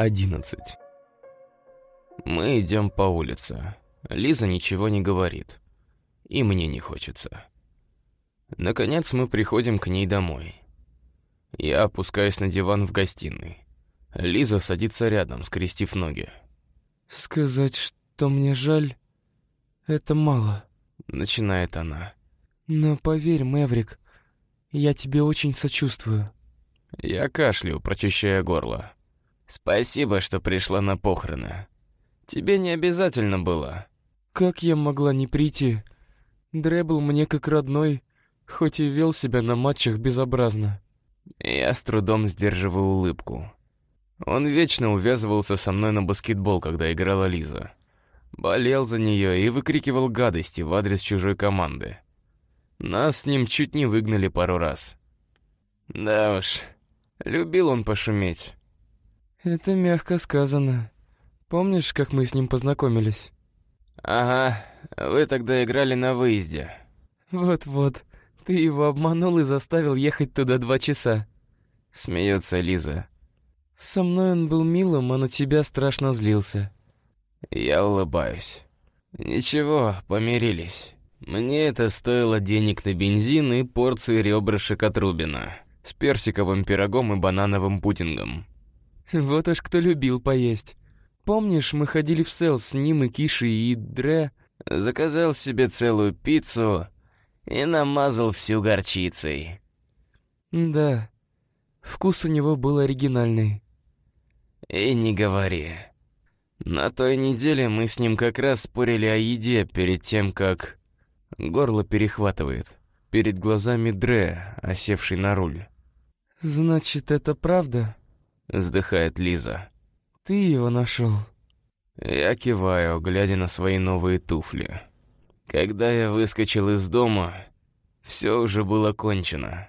11. Мы идем по улице. Лиза ничего не говорит. И мне не хочется. Наконец мы приходим к ней домой. Я опускаюсь на диван в гостиной. Лиза садится рядом, скрестив ноги. «Сказать, что мне жаль, это мало», — начинает она. «Но поверь, Мэврик, я тебе очень сочувствую». Я кашляю, прочищая горло. «Спасибо, что пришла на похороны. Тебе не обязательно было». «Как я могла не прийти? Дре был мне как родной, хоть и вел себя на матчах безобразно». Я с трудом сдерживаю улыбку. Он вечно увязывался со мной на баскетбол, когда играла Лиза. Болел за нее и выкрикивал гадости в адрес чужой команды. Нас с ним чуть не выгнали пару раз. Да уж, любил он пошуметь. Это мягко сказано. Помнишь, как мы с ним познакомились? Ага, вы тогда играли на выезде. Вот-вот, ты его обманул и заставил ехать туда два часа. Смеется Лиза. Со мной он был милым, а на тебя страшно злился. Я улыбаюсь. Ничего, помирились. Мне это стоило денег на бензин и порции ребрышек от Рубина с персиковым пирогом и банановым пудингом. Вот уж кто любил поесть. Помнишь, мы ходили в сел с ним и Кишей и Дре? Заказал себе целую пиццу и намазал всю горчицей. Да, вкус у него был оригинальный. И не говори. На той неделе мы с ним как раз спорили о еде перед тем, как... Горло перехватывает. Перед глазами Дре, осевший на руль. «Значит, это правда?» Вздыхает Лиза. «Ты его нашел?» Я киваю, глядя на свои новые туфли. Когда я выскочил из дома, все уже было кончено.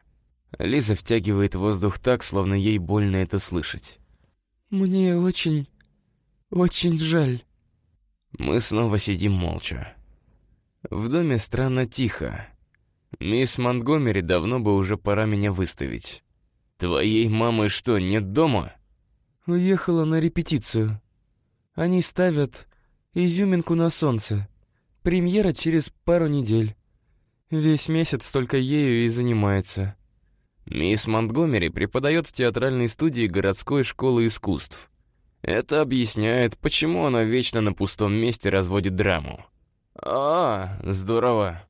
Лиза втягивает воздух так, словно ей больно это слышать. «Мне очень, очень жаль». Мы снова сидим молча. В доме странно тихо. Мисс Монтгомери давно бы уже пора меня выставить. Твоей мамы что, нет дома? Уехала на репетицию. Они ставят изюминку на солнце. Премьера через пару недель. Весь месяц только ею и занимается. Мисс Монтгомери преподает в театральной студии городской школы искусств. Это объясняет, почему она вечно на пустом месте разводит драму. «А, здорово».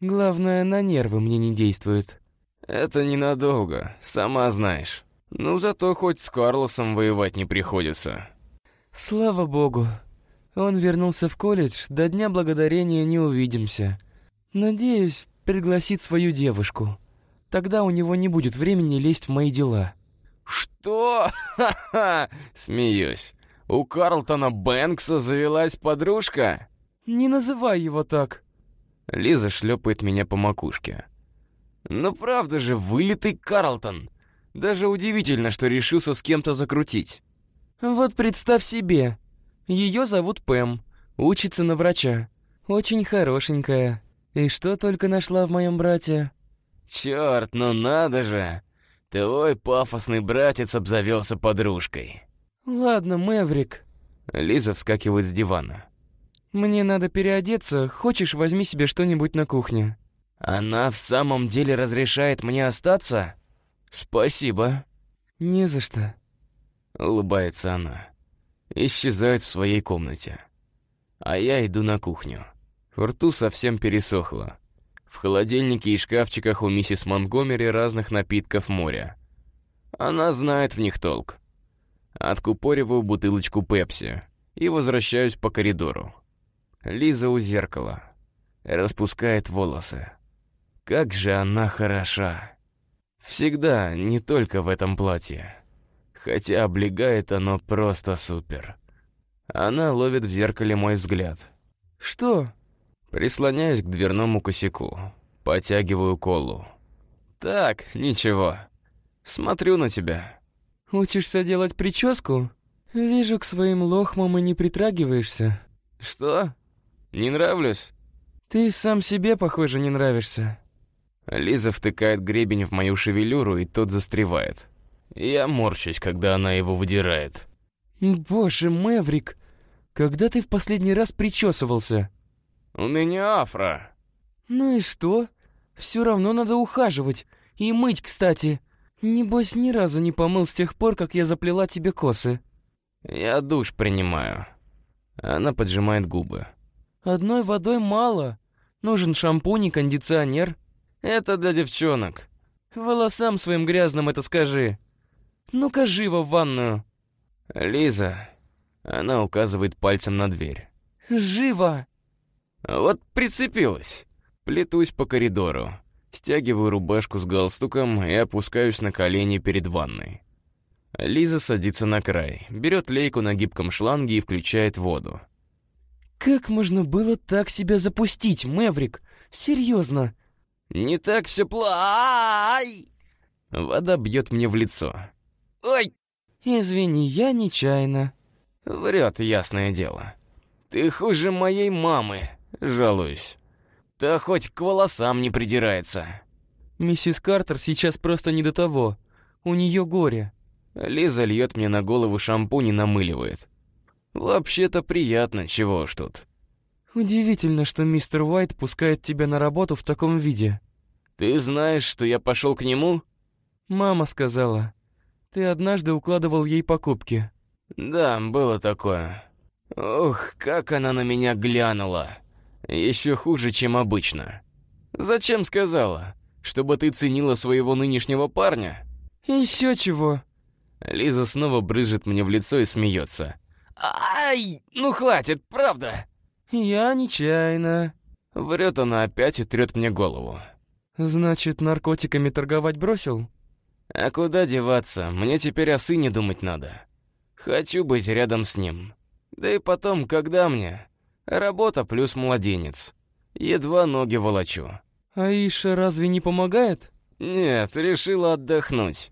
«Главное, на нервы мне не действует». «Это ненадолго, сама знаешь. Ну, зато хоть с Карлосом воевать не приходится». «Слава богу. Он вернулся в колледж, до Дня Благодарения не увидимся. Надеюсь, пригласит свою девушку. Тогда у него не будет времени лезть в мои дела». «Что? Ха-ха!» — смеюсь. «У Карлтона Бэнкса завелась подружка?» «Не называй его так!» Лиза шлепает меня по макушке. «Ну правда же, вылитый Карлтон! Даже удивительно, что решился с кем-то закрутить». «Вот представь себе, ее зовут Пэм, учится на врача. Очень хорошенькая. И что только нашла в моем брате?» «Черт, ну надо же! Твой пафосный братец обзавелся подружкой». «Ладно, Мэврик». Лиза вскакивает с дивана. «Мне надо переодеться. Хочешь, возьми себе что-нибудь на кухне?» «Она в самом деле разрешает мне остаться?» «Спасибо». «Не за что», — улыбается она. Исчезает в своей комнате. А я иду на кухню. В рту совсем пересохло. В холодильнике и шкафчиках у миссис Монгомери разных напитков моря. Она знает в них толк. Откупориваю бутылочку пепси и возвращаюсь по коридору. Лиза у зеркала. Распускает волосы. Как же она хороша. Всегда, не только в этом платье. Хотя облегает оно просто супер. Она ловит в зеркале мой взгляд. «Что?» Прислоняюсь к дверному косяку. Потягиваю колу. «Так, ничего. Смотрю на тебя». «Учишься делать прическу? Вижу, к своим лохмам и не притрагиваешься». «Что?» Не нравлюсь?» «Ты сам себе, похоже, не нравишься». Лиза втыкает гребень в мою шевелюру, и тот застревает. Я морщусь, когда она его выдирает. Боже, Мэврик, когда ты в последний раз причесывался? У меня афро. Ну и что? Все равно надо ухаживать. И мыть, кстати. Небось, ни разу не помыл с тех пор, как я заплела тебе косы. Я душ принимаю. Она поджимает губы. Одной водой мало. Нужен шампунь и кондиционер. Это для девчонок. Волосам своим грязным это скажи. Ну-ка живо в ванную. Лиза. Она указывает пальцем на дверь. Живо! Вот прицепилась. Плетусь по коридору. Стягиваю рубашку с галстуком и опускаюсь на колени перед ванной. Лиза садится на край, берет лейку на гибком шланге и включает воду. «Как можно было так себя запустить, Мэврик? Серьезно?» «Не так все плай!» Вода бьет мне в лицо. «Ой!» «Извини, я нечаянно». Врет, ясное дело. «Ты хуже моей мамы», — жалуюсь. Та хоть к волосам не придирается. Миссис Картер сейчас просто не до того. У нее горе. Лиза льет мне на голову шампунь и намыливает. Вообще-то приятно, чего уж тут. Удивительно, что мистер Уайт пускает тебя на работу в таком виде. Ты знаешь, что я пошел к нему? Мама сказала. Ты однажды укладывал ей покупки. Да, было такое. Ух, как она на меня глянула. Еще хуже, чем обычно. Зачем сказала? Чтобы ты ценила своего нынешнего парня? Еще чего? Лиза снова брызжет мне в лицо и смеется. Ай, ну хватит, правда? Я нечаянно. Врет она опять и трет мне голову. Значит, наркотиками торговать бросил? А куда деваться? Мне теперь о сыне думать надо. Хочу быть рядом с ним. Да и потом, когда мне? Работа плюс младенец. Едва ноги волочу. Аиша разве не помогает? Нет, решила отдохнуть.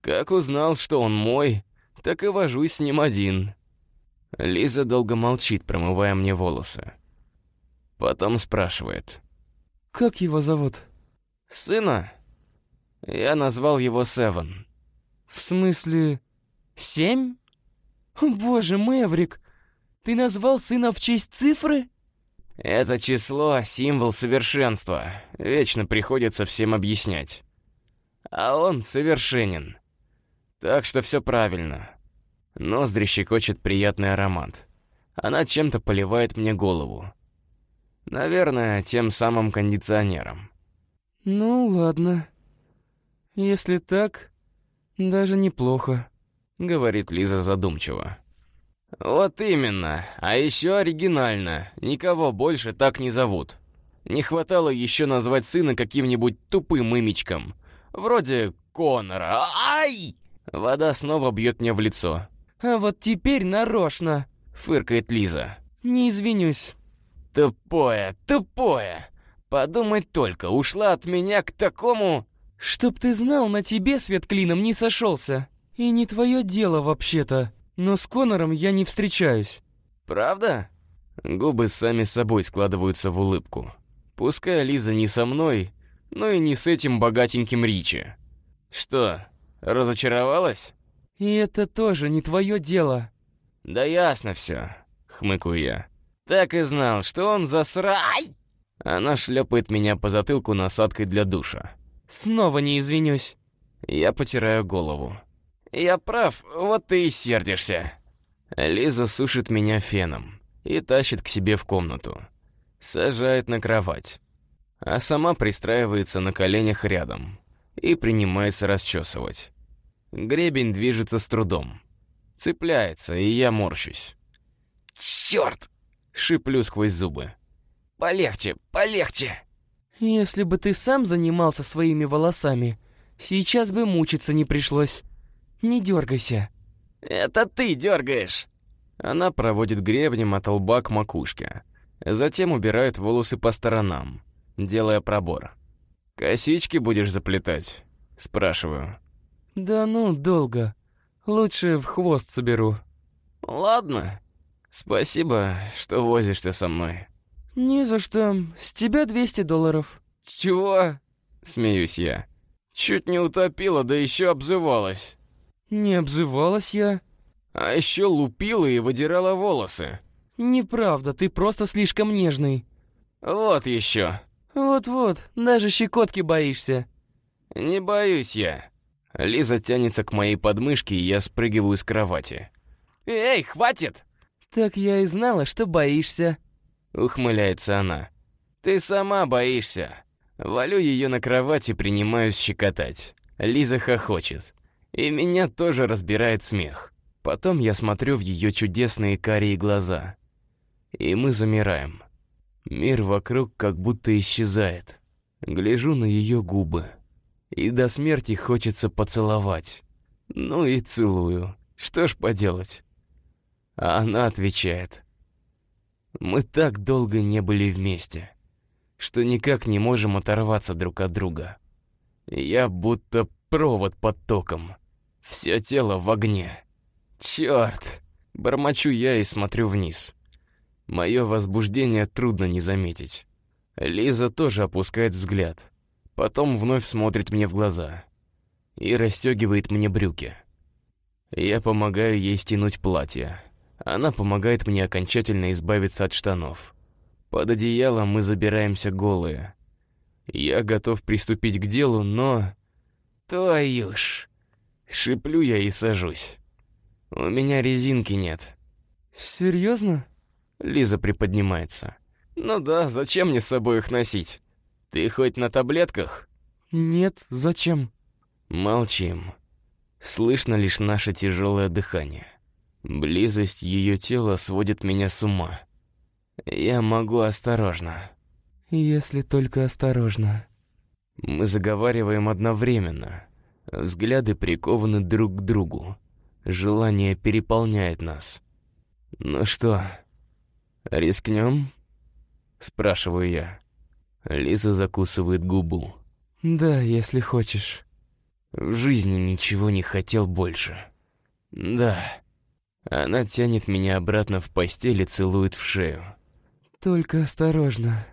Как узнал, что он мой, так и вожусь с ним один. Лиза долго молчит, промывая мне волосы. Потом спрашивает. «Как его зовут?» «Сына?» Я назвал его Севен. «В смысле, семь? О, боже, Мэврик, ты назвал сына в честь цифры? Это число — символ совершенства. Вечно приходится всем объяснять. А он совершенен. Так что все правильно. Ноздри щекочет приятный аромат. Она чем-то поливает мне голову. Наверное, тем самым кондиционером. Ну, ладно. Если так, даже неплохо, — говорит Лиза задумчиво. «Вот именно. А еще оригинально. Никого больше так не зовут. Не хватало еще назвать сына каким-нибудь тупым имечком. Вроде Конора. Ай!» Вода снова бьет мне в лицо. «А вот теперь нарочно!» — фыркает Лиза. «Не извинюсь». «Тупое, тупое! Подумать только, ушла от меня к такому...» «Чтоб ты знал, на тебе свет клином не сошелся. И не твое дело вообще-то». Но с Конором я не встречаюсь. Правда? Губы сами собой складываются в улыбку. Пускай Лиза не со мной, но и не с этим богатеньким Ричи. Что, разочаровалась? И это тоже не твое дело. Да ясно все, хмыкаю я. Так и знал, что он засрай! Она шлепает меня по затылку насадкой для душа. Снова не извинюсь. Я потираю голову. «Я прав, вот ты и сердишься». Лиза сушит меня феном и тащит к себе в комнату. Сажает на кровать. А сама пристраивается на коленях рядом и принимается расчесывать. Гребень движется с трудом. Цепляется, и я морщусь. «Чёрт!» — шиплю сквозь зубы. «Полегче, полегче!» «Если бы ты сам занимался своими волосами, сейчас бы мучиться не пришлось». Не дергайся. Это ты дергаешь. Она проводит гребнем от лба к макушке. Затем убирает волосы по сторонам, делая пробор. «Косички будешь заплетать?» Спрашиваю. «Да ну, долго. Лучше в хвост соберу». «Ладно. Спасибо, что возишься со мной». «Не за что. С тебя 200 долларов». «Чего?» — смеюсь я. «Чуть не утопила, да еще обзывалась». «Не обзывалась я». А еще лупила и выдирала волосы. Неправда, ты просто слишком нежный. Вот еще. Вот-вот, даже щекотки боишься. Не боюсь я. Лиза тянется к моей подмышке, и я спрыгиваю с кровати. «Эй, хватит!» «Так я и знала, что боишься», — ухмыляется она. «Ты сама боишься». Валю ее на кровать и принимаюсь щекотать. Лиза хохочет. И меня тоже разбирает смех. Потом я смотрю в ее чудесные карие глаза. И мы замираем. Мир вокруг как будто исчезает. Гляжу на ее губы. И до смерти хочется поцеловать. Ну и целую. Что ж поделать? А она отвечает. Мы так долго не были вместе, что никак не можем оторваться друг от друга. Я будто провод под током. Все тело в огне. Черт! Бормочу я и смотрю вниз. Мое возбуждение трудно не заметить. Лиза тоже опускает взгляд. Потом вновь смотрит мне в глаза. И расстегивает мне брюки. Я помогаю ей стянуть платье. Она помогает мне окончательно избавиться от штанов. Под одеялом мы забираемся голые. Я готов приступить к делу, но... Твою ж... Шиплю я и сажусь. У меня резинки нет. Серьезно? Лиза приподнимается. Ну да, зачем мне с собой их носить? Ты хоть на таблетках? Нет, зачем? Молчим. Слышно лишь наше тяжелое дыхание. Близость ее тела сводит меня с ума. Я могу осторожно. Если только осторожно. Мы заговариваем одновременно. Взгляды прикованы друг к другу. Желание переполняет нас. «Ну что, рискнем?» Спрашиваю я. Лиза закусывает губу. «Да, если хочешь». В жизни ничего не хотел больше. «Да». Она тянет меня обратно в постель и целует в шею. «Только осторожно».